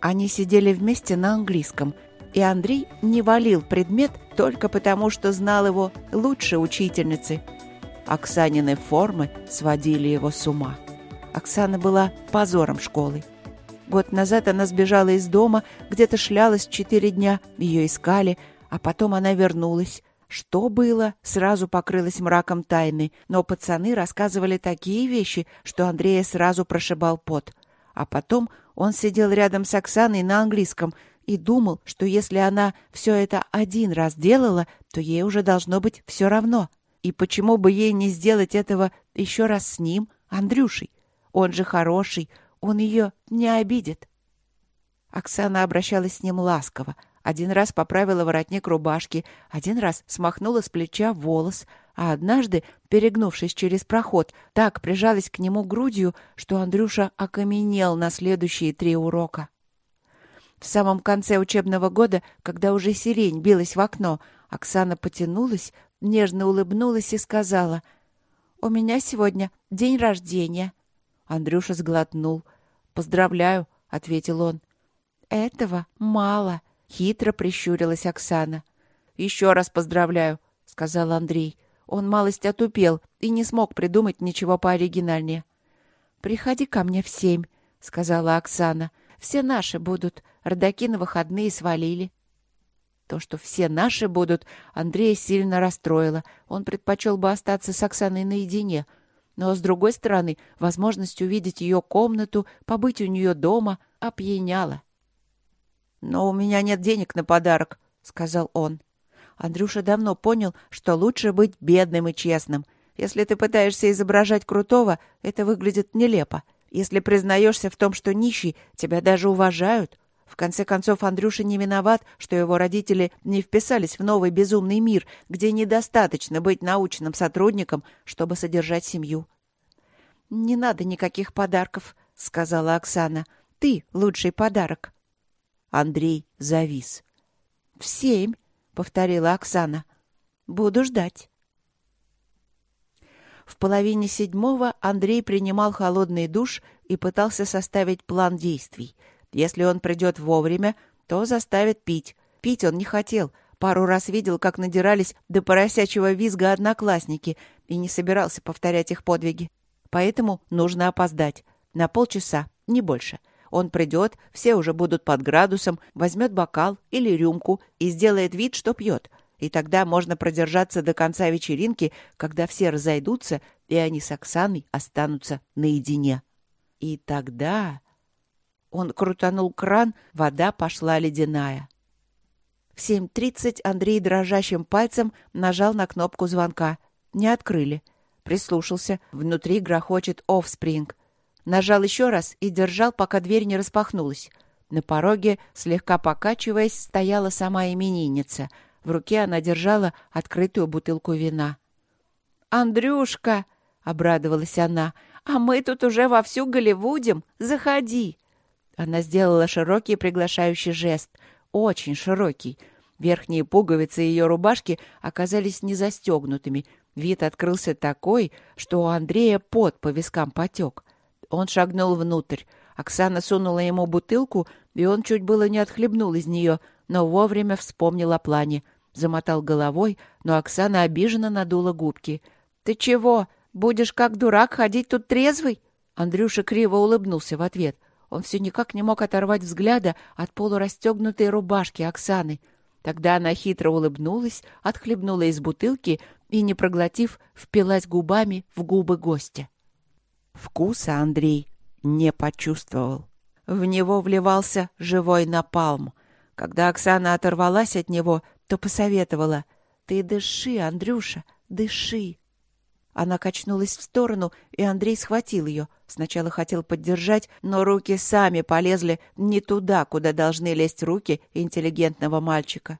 Они сидели вместе на английском, и Андрей не валил предмет только потому, что знал его лучше учительницы. Оксанины формы сводили его с ума. Оксана была позором школы. Год назад она сбежала из дома, где-то шлялась четыре дня, ее искали, а потом она вернулась. Что было, сразу покрылось мраком тайны, но пацаны рассказывали такие вещи, что Андрея сразу прошибал пот. А потом он сидел рядом с Оксаной на английском и думал, что если она все это один раз делала, то ей уже должно быть все равно. И почему бы ей не сделать этого еще раз с ним, Андрюшей? Он же хороший, он ее не обидит. Оксана обращалась с ним ласково. Один раз поправила воротник рубашки, один раз смахнула с плеча волос, а однажды, перегнувшись через проход, так прижалась к нему грудью, что Андрюша окаменел на следующие три урока. В самом конце учебного года, когда уже сирень билась в окно, Оксана потянулась, нежно улыбнулась и сказала, «У меня сегодня день рождения». Андрюша сглотнул. «Поздравляю», — ответил он. «Этого мало», — хитро прищурилась Оксана. «Еще раз поздравляю», — сказал Андрей. Он малость отупел и не смог придумать ничего пооригинальнее. «Приходи ко мне в семь», — сказала Оксана. «Все наши будут. Родаки на выходные свалили». То, что все наши будут, Андрея сильно расстроило. Он предпочел бы остаться с Оксаной наедине — но, с другой стороны, возможность увидеть ее комнату, побыть у нее дома, опьяняла. «Но у меня нет денег на подарок», — сказал он. Андрюша давно понял, что лучше быть бедным и честным. Если ты пытаешься изображать крутого, это выглядит нелепо. Если признаешься в том, что нищий, тебя даже уважают. В конце концов, Андрюша не виноват, что его родители не вписались в новый безумный мир, где недостаточно быть научным сотрудником, чтобы содержать семью. «Не надо никаких подарков», — сказала Оксана. «Ты лучший подарок». Андрей завис. «В семь», — повторила Оксана. «Буду ждать». В половине седьмого Андрей принимал холодный душ и пытался составить план действий — если он придет вовремя, то заставит пить. Пить он не хотел. Пару раз видел, как надирались до поросячьего визга одноклассники, и не собирался повторять их подвиги. Поэтому нужно опоздать. На полчаса, не больше. Он придет, все уже будут под градусом, возьмет бокал или рюмку и сделает вид, что пьет. И тогда можно продержаться до конца вечеринки, когда все разойдутся, и они с Оксаной останутся наедине. И тогда... Он крутанул кран, вода пошла ледяная. В 7.30 Андрей дрожащим пальцем нажал на кнопку звонка. Не открыли. Прислушался. Внутри грохочет офспринг. Нажал еще раз и держал, пока дверь не распахнулась. На пороге, слегка покачиваясь, стояла сама именинница. В руке она держала открытую бутылку вина. «Андрюшка!» — обрадовалась она. «А мы тут уже вовсю Голливудем. Заходи!» Она сделала широкий приглашающий жест. Очень широкий. Верхние пуговицы ее рубашки оказались не застегнутыми. Вид открылся такой, что у Андрея пот по вискам потек. Он шагнул внутрь. Оксана сунула ему бутылку, и он чуть было не отхлебнул из нее, но вовремя вспомнил о плане. Замотал головой, но Оксана обиженно надула губки. «Ты чего? Будешь как дурак ходить тут трезвый?» Андрюша криво улыбнулся в ответ — он все никак не мог оторвать взгляда от полурастегнутой рубашки Оксаны. Тогда она хитро улыбнулась, отхлебнула из бутылки и, не проглотив, впилась губами в губы гостя. Вкуса Андрей не почувствовал. В него вливался живой напалм. Когда Оксана оторвалась от него, то посоветовала «Ты дыши, Андрюша, дыши». Она качнулась в сторону, и Андрей схватил ее. Сначала хотел поддержать, но руки сами полезли не туда, куда должны лезть руки интеллигентного мальчика.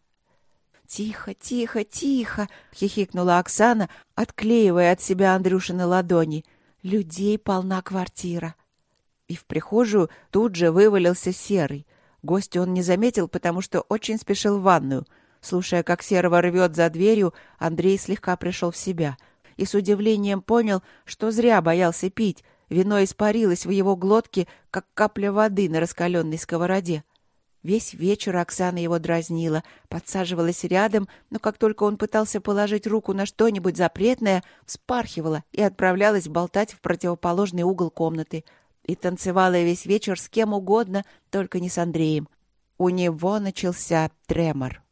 «Тихо, тихо, тихо!» — хихикнула Оксана, отклеивая от себя Андрюшины ладони. «Людей полна квартира». И в прихожую тут же вывалился Серый. Гостя он не заметил, потому что очень спешил в ванную. Слушая, как Серого рвет за дверью, Андрей слегка пришел в себя — и с удивлением понял, что зря боялся пить. Вино испарилось в его глотке, как капля воды на раскаленной сковороде. Весь вечер Оксана его дразнила, подсаживалась рядом, но как только он пытался положить руку на что-нибудь запретное, вспархивала и отправлялась болтать в противоположный угол комнаты. И танцевала весь вечер с кем угодно, только не с Андреем. У него начался тремор.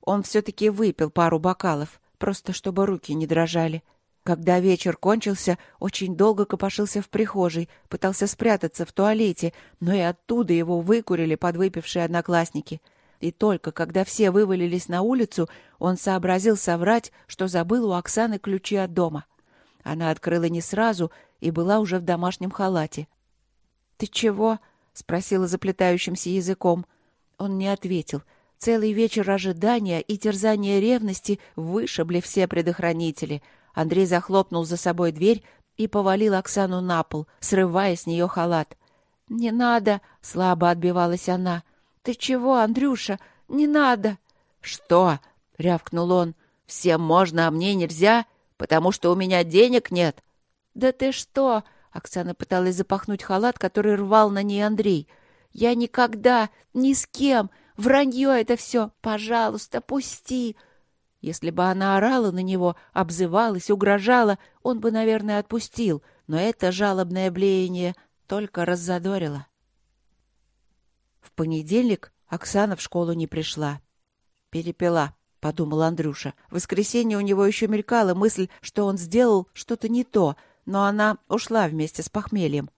Он все-таки выпил пару бокалов, просто чтобы руки не дрожали. Когда вечер кончился, очень долго копошился в прихожей, пытался спрятаться в туалете, но и оттуда его выкурили подвыпившие одноклассники. И только когда все вывалились на улицу, он сообразил соврать, что забыл у Оксаны ключи от дома. Она открыла не сразу и была уже в домашнем халате. «Ты чего?» — спросила заплетающимся языком. Он не ответил. Целый вечер ожидания и терзания ревности вышибли все предохранители — Андрей захлопнул за собой дверь и повалил Оксану на пол, срывая с нее халат. «Не надо!» — слабо отбивалась она. «Ты чего, Андрюша? Не надо!» «Что?» — рявкнул он. «Всем можно, а мне нельзя, потому что у меня денег нет». «Да ты что?» — Оксана пыталась запахнуть халат, который рвал на ней Андрей. «Я никогда, ни с кем! Вранье это все! Пожалуйста, пусти!» Если бы она орала на него, обзывалась, угрожала, он бы, наверное, отпустил, но это жалобное блеяние только раззадорило. В понедельник Оксана в школу не пришла. «Перепила», — подумал Андрюша. В воскресенье у него еще мелькала мысль, что он сделал что-то не то, но она ушла вместе с похмельем.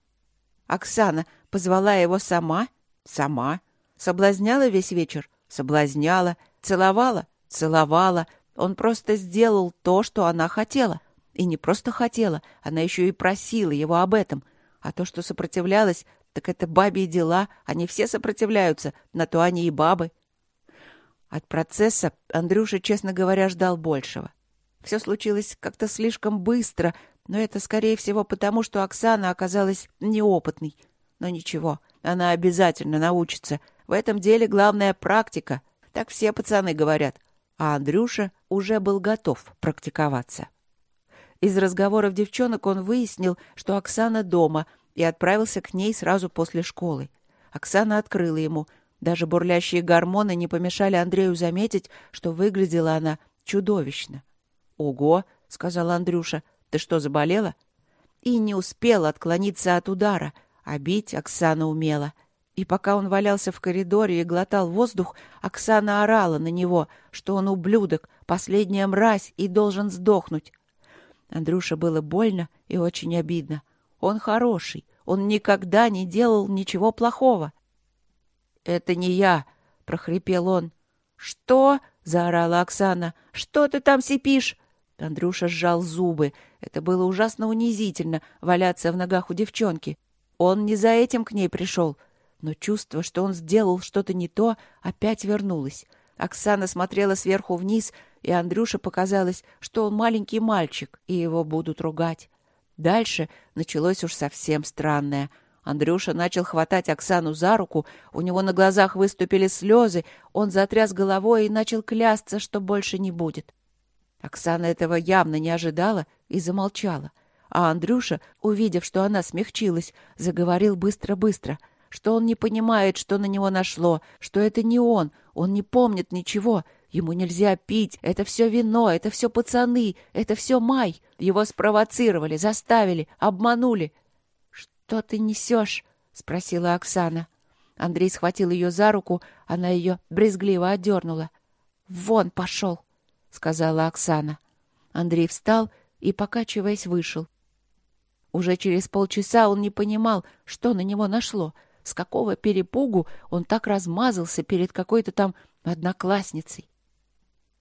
Оксана позвала его сама? Сама. Соблазняла весь вечер? Соблазняла. Целовала? Целовала. Он просто сделал то, что она хотела. И не просто хотела, она еще и просила его об этом. А то, что сопротивлялась, так это бабьи дела. Они все сопротивляются, на то они и бабы. От процесса Андрюша, честно говоря, ждал большего. Все случилось как-то слишком быстро, но это, скорее всего, потому, что Оксана оказалась неопытной. Но ничего, она обязательно научится. В этом деле главная практика. Так все пацаны говорят а Андрюша уже был готов практиковаться. Из разговоров девчонок он выяснил, что Оксана дома, и отправился к ней сразу после школы. Оксана открыла ему. Даже бурлящие гормоны не помешали Андрею заметить, что выглядела она чудовищно. «Ого!» — сказал Андрюша. «Ты что, заболела?» И не успел отклониться от удара, а бить Оксана умела. И пока он валялся в коридоре и глотал воздух, Оксана орала на него, что он ублюдок, последняя мразь и должен сдохнуть. Андрюше было больно и очень обидно. Он хороший, он никогда не делал ничего плохого. «Это не я», — прохрипел он. «Что?» — заорала Оксана. «Что ты там сипишь?» Андрюша сжал зубы. Это было ужасно унизительно — валяться в ногах у девчонки. Он не за этим к ней пришел — но чувство, что он сделал что-то не то, опять вернулось. Оксана смотрела сверху вниз, и Андрюше показалось, что он маленький мальчик, и его будут ругать. Дальше началось уж совсем странное. Андрюша начал хватать Оксану за руку, у него на глазах выступили слезы, он затряс головой и начал клясться, что больше не будет. Оксана этого явно не ожидала и замолчала. А Андрюша, увидев, что она смягчилась, заговорил быстро-быстро — что он не понимает, что на него нашло, что это не он, он не помнит ничего, ему нельзя пить, это все вино, это все пацаны, это все май. Его спровоцировали, заставили, обманули. — Что ты несешь? — спросила Оксана. Андрей схватил ее за руку, она ее брезгливо отдернула. — Вон пошел, — сказала Оксана. Андрей встал и, покачиваясь, вышел. Уже через полчаса он не понимал, что на него нашло — с какого перепугу он так размазался перед какой-то там одноклассницей?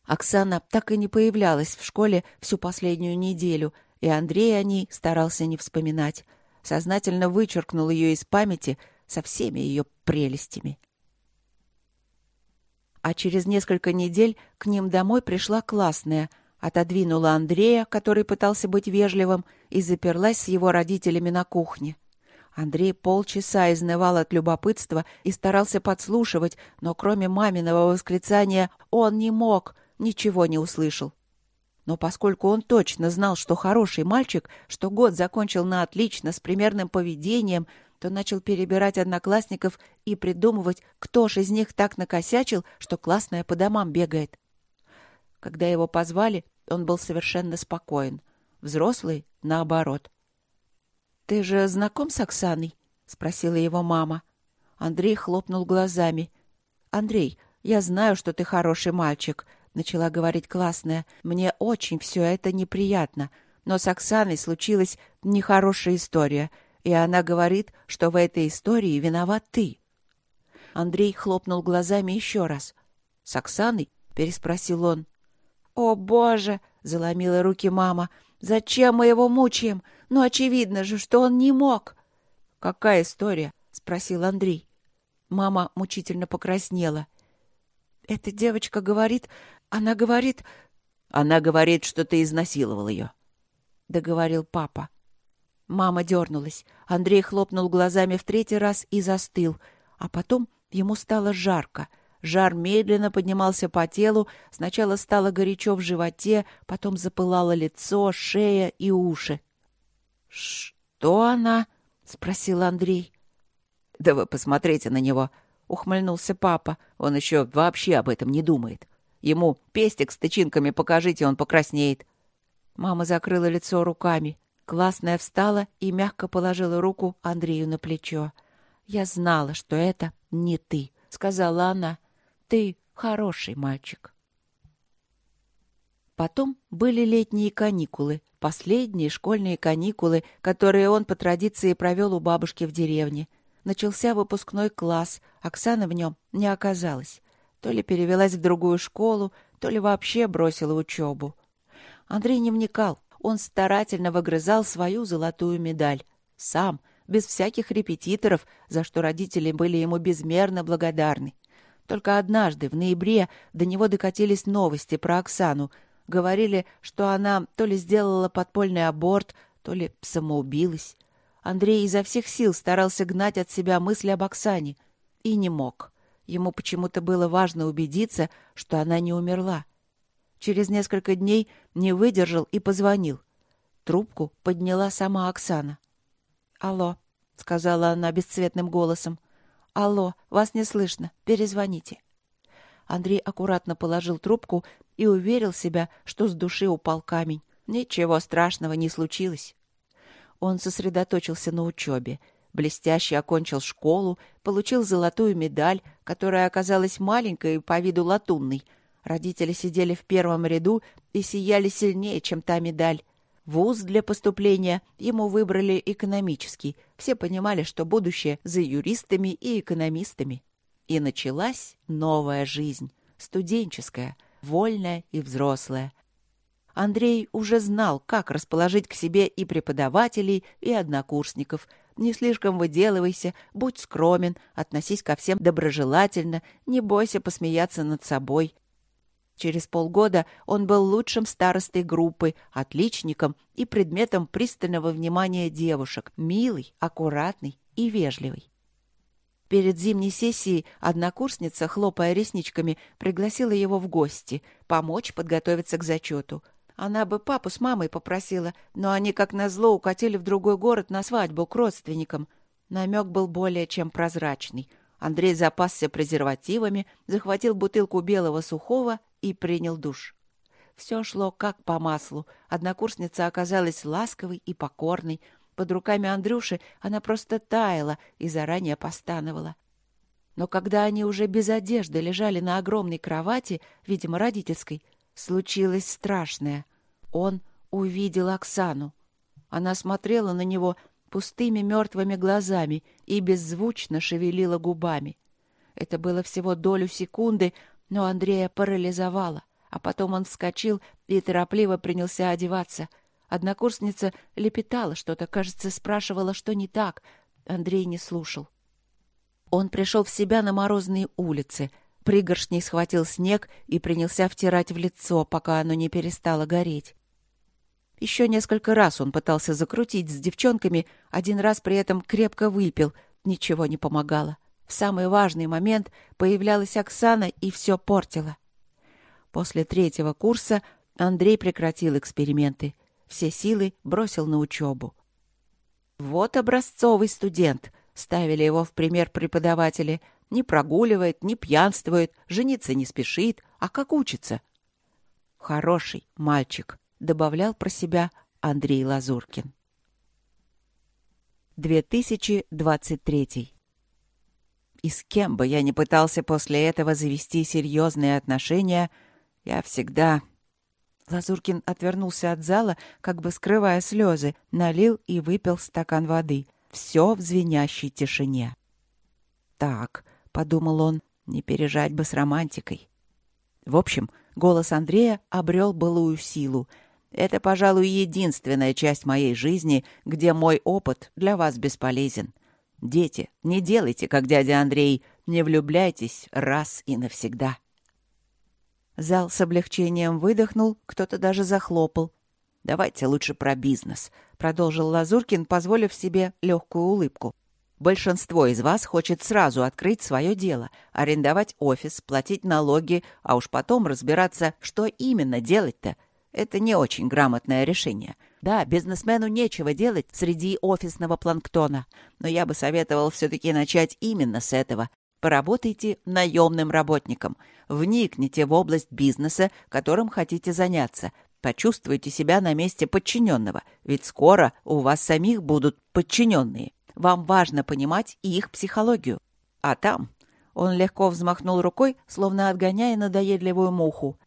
Оксана так и не появлялась в школе всю последнюю неделю, и Андрей о ней старался не вспоминать. Сознательно вычеркнул ее из памяти со всеми ее прелестями. А через несколько недель к ним домой пришла классная, отодвинула Андрея, который пытался быть вежливым, и заперлась с его родителями на кухне. Андрей полчаса изнывал от любопытства и старался подслушивать, но кроме маминого восклицания он не мог, ничего не услышал. Но поскольку он точно знал, что хороший мальчик, что год закончил на отлично, с примерным поведением, то начал перебирать одноклассников и придумывать, кто ж из них так накосячил, что классная по домам бегает. Когда его позвали, он был совершенно спокоен. Взрослый — наоборот. «Ты же знаком с Оксаной?» — спросила его мама. Андрей хлопнул глазами. «Андрей, я знаю, что ты хороший мальчик», — начала говорить классная. «Мне очень все это неприятно. Но с Оксаной случилась нехорошая история, и она говорит, что в этой истории виноват ты». Андрей хлопнул глазами еще раз. «С Оксаной?» — переспросил он. «О, Боже!» — заломила руки мама. «Зачем мы его мучаем? Ну, очевидно же, что он не мог!» «Какая история?» — спросил Андрей. Мама мучительно покраснела. «Эта девочка говорит... Она говорит...» «Она говорит, что ты изнасиловал ее», — договорил папа. Мама дернулась. Андрей хлопнул глазами в третий раз и застыл. А потом ему стало жарко. Жар медленно поднимался по телу. Сначала стало горячо в животе, потом запылало лицо, шея и уши. «Что она?» — спросил Андрей. «Да вы посмотрите на него!» — ухмыльнулся папа. «Он еще вообще об этом не думает. Ему пестик с тычинками покажите, он покраснеет». Мама закрыла лицо руками. Классная встала и мягко положила руку Андрею на плечо. «Я знала, что это не ты», — сказала она. «Ты хороший мальчик». Потом были летние каникулы, последние школьные каникулы, которые он по традиции провел у бабушки в деревне. Начался выпускной класс, Оксана в нем не оказалась. То ли перевелась в другую школу, то ли вообще бросила учебу. Андрей не вникал, он старательно выгрызал свою золотую медаль. Сам, без всяких репетиторов, за что родители были ему безмерно благодарны. Только однажды, в ноябре, до него докатились новости про Оксану. Говорили, что она то ли сделала подпольный аборт, то ли самоубилась. Андрей изо всех сил старался гнать от себя мысли об Оксане. И не мог. Ему почему-то было важно убедиться, что она не умерла. Через несколько дней не выдержал и позвонил. Трубку подняла сама Оксана. «Алло», — сказала она бесцветным голосом. «Алло, вас не слышно. Перезвоните». Андрей аккуратно положил трубку и уверил себя, что с души упал камень. Ничего страшного не случилось. Он сосредоточился на учебе. Блестяще окончил школу, получил золотую медаль, которая оказалась маленькой по виду латунной — Родители сидели в первом ряду и сияли сильнее, чем та медаль. Вуз для поступления ему выбрали экономический. Все понимали, что будущее за юристами и экономистами. И началась новая жизнь, студенческая, вольная и взрослая. Андрей уже знал, как расположить к себе и преподавателей, и однокурсников. Не слишком выделывайся, будь скромен, относись ко всем доброжелательно, не бойся посмеяться над собой. Через полгода он был лучшим старостой группы, отличником и предметом пристального внимания девушек, милый, аккуратный и вежливый. Перед зимней сессией однокурсница, хлопая ресничками, пригласила его в гости, помочь подготовиться к зачету. Она бы папу с мамой попросила, но они, как назло, укатили в другой город на свадьбу к родственникам. Намек был более чем прозрачный. Андрей запасся презервативами, захватил бутылку белого сухого и принял душ. Все шло как по маслу. Однокурсница оказалась ласковой и покорной. Под руками Андрюши она просто таяла и заранее постановала. Но когда они уже без одежды лежали на огромной кровати, видимо, родительской, случилось страшное. Он увидел Оксану. Она смотрела на него пустыми мертвыми глазами и беззвучно шевелила губами. Это было всего долю секунды, но Андрея парализовало, а потом он вскочил и торопливо принялся одеваться. Однокурсница лепетала что-то, кажется, спрашивала, что не так. Андрей не слушал. Он пришел в себя на морозные улицы, пригоршней схватил снег и принялся втирать в лицо, пока оно не перестало гореть. Еще несколько раз он пытался закрутить с девчонками, один раз при этом крепко выпил, ничего не помогало. В самый важный момент появлялась Оксана и все портила. После третьего курса Андрей прекратил эксперименты. Все силы бросил на учебу. «Вот образцовый студент», ставили его в пример преподаватели. Не прогуливает, не пьянствует, жениться не спешит, а как учится. Хороший мальчик, добавлял про себя Андрей Лазуркин. 2023 И с кем бы я ни пытался после этого завести серьезные отношения, я всегда... Лазуркин отвернулся от зала, как бы скрывая слезы, налил и выпил стакан воды. Все в звенящей тишине. «Так», — подумал он, — «не пережать бы с романтикой». В общем, голос Андрея обрел былую силу — это, пожалуй, единственная часть моей жизни, где мой опыт для вас бесполезен. Дети, не делайте, как дядя Андрей, не влюбляйтесь раз и навсегда. Зал с облегчением выдохнул, кто-то даже захлопал. «Давайте лучше про бизнес», — продолжил Лазуркин, позволив себе легкую улыбку. «Большинство из вас хочет сразу открыть свое дело, арендовать офис, платить налоги, а уж потом разбираться, что именно делать-то, это не очень грамотное решение. Да, бизнесмену нечего делать среди офисного планктона, но я бы советовал все-таки начать именно с этого. Поработайте наемным работником, вникните в область бизнеса, которым хотите заняться, почувствуйте себя на месте подчиненного, ведь скоро у вас самих будут подчиненные. Вам важно понимать их психологию. А там... Он легко взмахнул рукой, словно отгоняя надоедливую муху.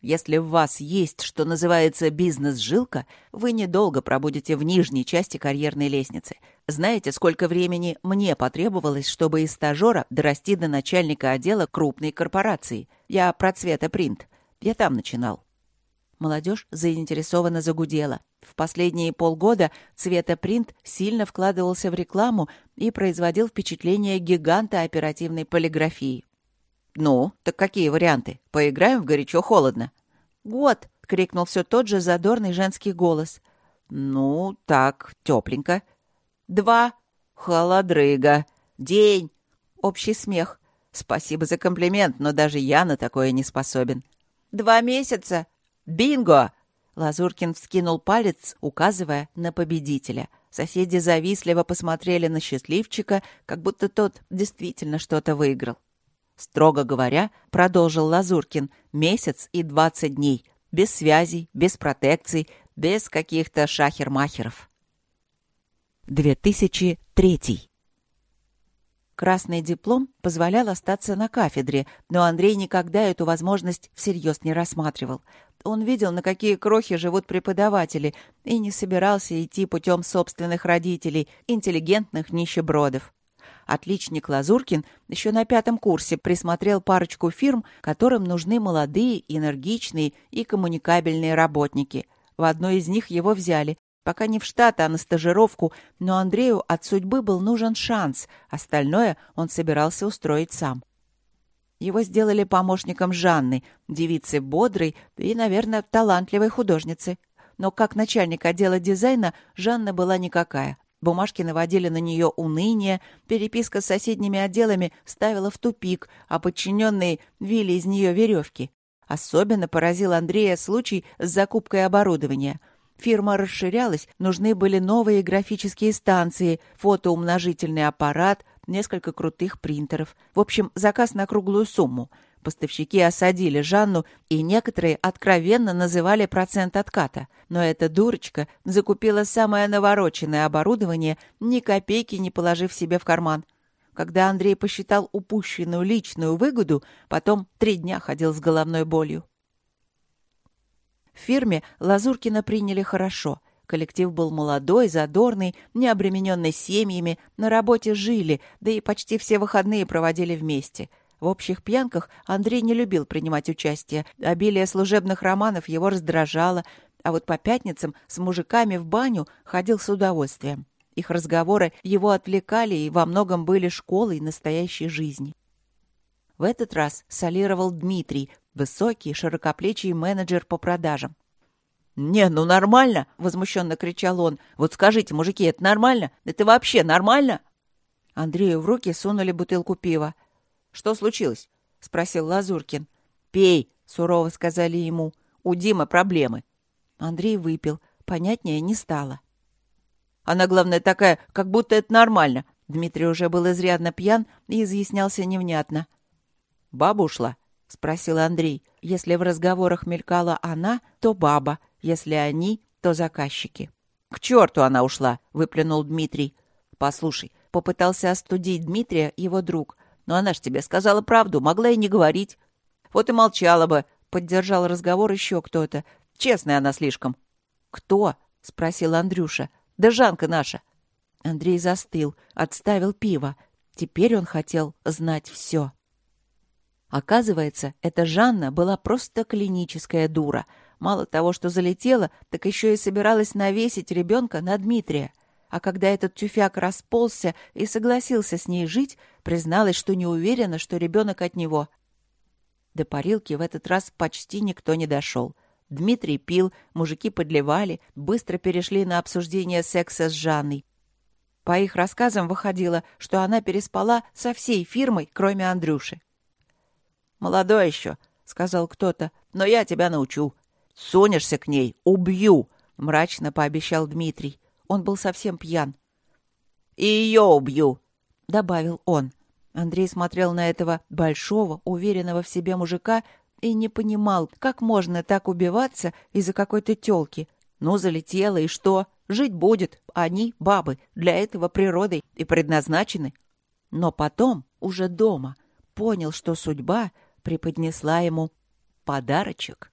Если в вас есть, что называется, бизнес-жилка, вы недолго пробудете в нижней части карьерной лестницы. Знаете, сколько времени мне потребовалось, чтобы из стажера дорасти до начальника отдела крупной корпорации? Я про цветопринт. Я там начинал. Молодежь заинтересованно загудела. В последние полгода цветопринт сильно вкладывался в рекламу и производил впечатление гиганта оперативной полиграфии. «Ну, так какие варианты? Поиграем в горячо-холодно?» «Год!» — крикнул все тот же задорный женский голос. «Ну, так, тепленько». «Два!» «Холодрыга!» «День!» Общий смех. «Спасибо за комплимент, но даже я на такое не способен». «Два месяца!» «Бинго!» Лазуркин вскинул палец, указывая на победителя. Соседи завистливо посмотрели на счастливчика, как будто тот действительно что-то выиграл. Строго говоря, продолжил Лазуркин, месяц и двадцать дней. Без связей, без протекций, без каких-то шахер-махеров. 2003. Красный диплом позволял остаться на кафедре, но Андрей никогда эту возможность всерьез не рассматривал. Он видел, на какие крохи живут преподаватели, и не собирался идти путем собственных родителей, интеллигентных нищебродов. Отличник Лазуркин еще на пятом курсе присмотрел парочку фирм, которым нужны молодые, энергичные и коммуникабельные работники. В одной из них его взяли. Пока не в штат, а на стажировку, но Андрею от судьбы был нужен шанс. Остальное он собирался устроить сам. Его сделали помощником Жанны, девицы бодрой и, наверное, талантливой художницы. Но как начальник отдела дизайна Жанна была никакая. Бумажки наводили на нее уныние, переписка с соседними отделами ставила в тупик, а подчиненные вили из нее веревки. Особенно поразил Андрея случай с закупкой оборудования. Фирма расширялась, нужны были новые графические станции, фотоумножительный аппарат, несколько крутых принтеров. В общем, заказ на круглую сумму — Поставщики осадили Жанну, и некоторые откровенно называли процент отката. Но эта дурочка закупила самое навороченное оборудование, ни копейки не положив себе в карман. Когда Андрей посчитал упущенную личную выгоду, потом три дня ходил с головной болью. В фирме Лазуркина приняли хорошо. Коллектив был молодой, задорный, не обремененный семьями, на работе жили, да и почти все выходные проводили вместе — в общих пьянках Андрей не любил принимать участие. Обилие служебных романов его раздражало, а вот по пятницам с мужиками в баню ходил с удовольствием. Их разговоры его отвлекали и во многом были школой настоящей жизни. В этот раз солировал Дмитрий, высокий, широкоплечий менеджер по продажам. «Не, ну нормально!» — возмущенно кричал он. «Вот скажите, мужики, это нормально? Это вообще нормально?» Андрею в руки сунули бутылку пива. Что случилось? спросил Лазуркин. Пей, сурово сказали ему. У Димы проблемы. Андрей выпил. Понятнее не стало. Она, главное, такая, как будто это нормально. Дмитрий уже был изрядно пьян и изъяснялся невнятно. «Баба ушла?» — спросил Андрей. Если в разговорах мелькала она, то баба. Если они, то заказчики. «К черту она ушла!» — выплюнул Дмитрий. «Послушай, попытался остудить Дмитрия его друг. Но она ж тебе сказала правду, могла и не говорить. Вот и молчала бы, — поддержал разговор еще кто-то. Честная она слишком. «Кто?» — спросил Андрюша. «Да Жанка наша». Андрей застыл, отставил пиво. Теперь он хотел знать все. Оказывается, эта Жанна была просто клиническая дура. Мало того, что залетела, так еще и собиралась навесить ребенка на Дмитрия. А когда этот тюфяк расползся и согласился с ней жить, призналась, что не уверена, что ребенок от него. До парилки в этот раз почти никто не дошел. Дмитрий пил, мужики подливали, быстро перешли на обсуждение секса с Жанной. По их рассказам выходило, что она переспала со всей фирмой, кроме Андрюши. «Молодой еще», — сказал кто-то, — «но я тебя научу. Сунешься к ней — убью», — мрачно пообещал Дмитрий. Он был совсем пьян. «И ее убью», — добавил он. Андрей смотрел на этого большого, уверенного в себе мужика и не понимал, как можно так убиваться из-за какой-то тёлки. Ну, залетела, и что? Жить будет. Они, бабы, для этого природой и предназначены. Но потом, уже дома, понял, что судьба преподнесла ему подарочек.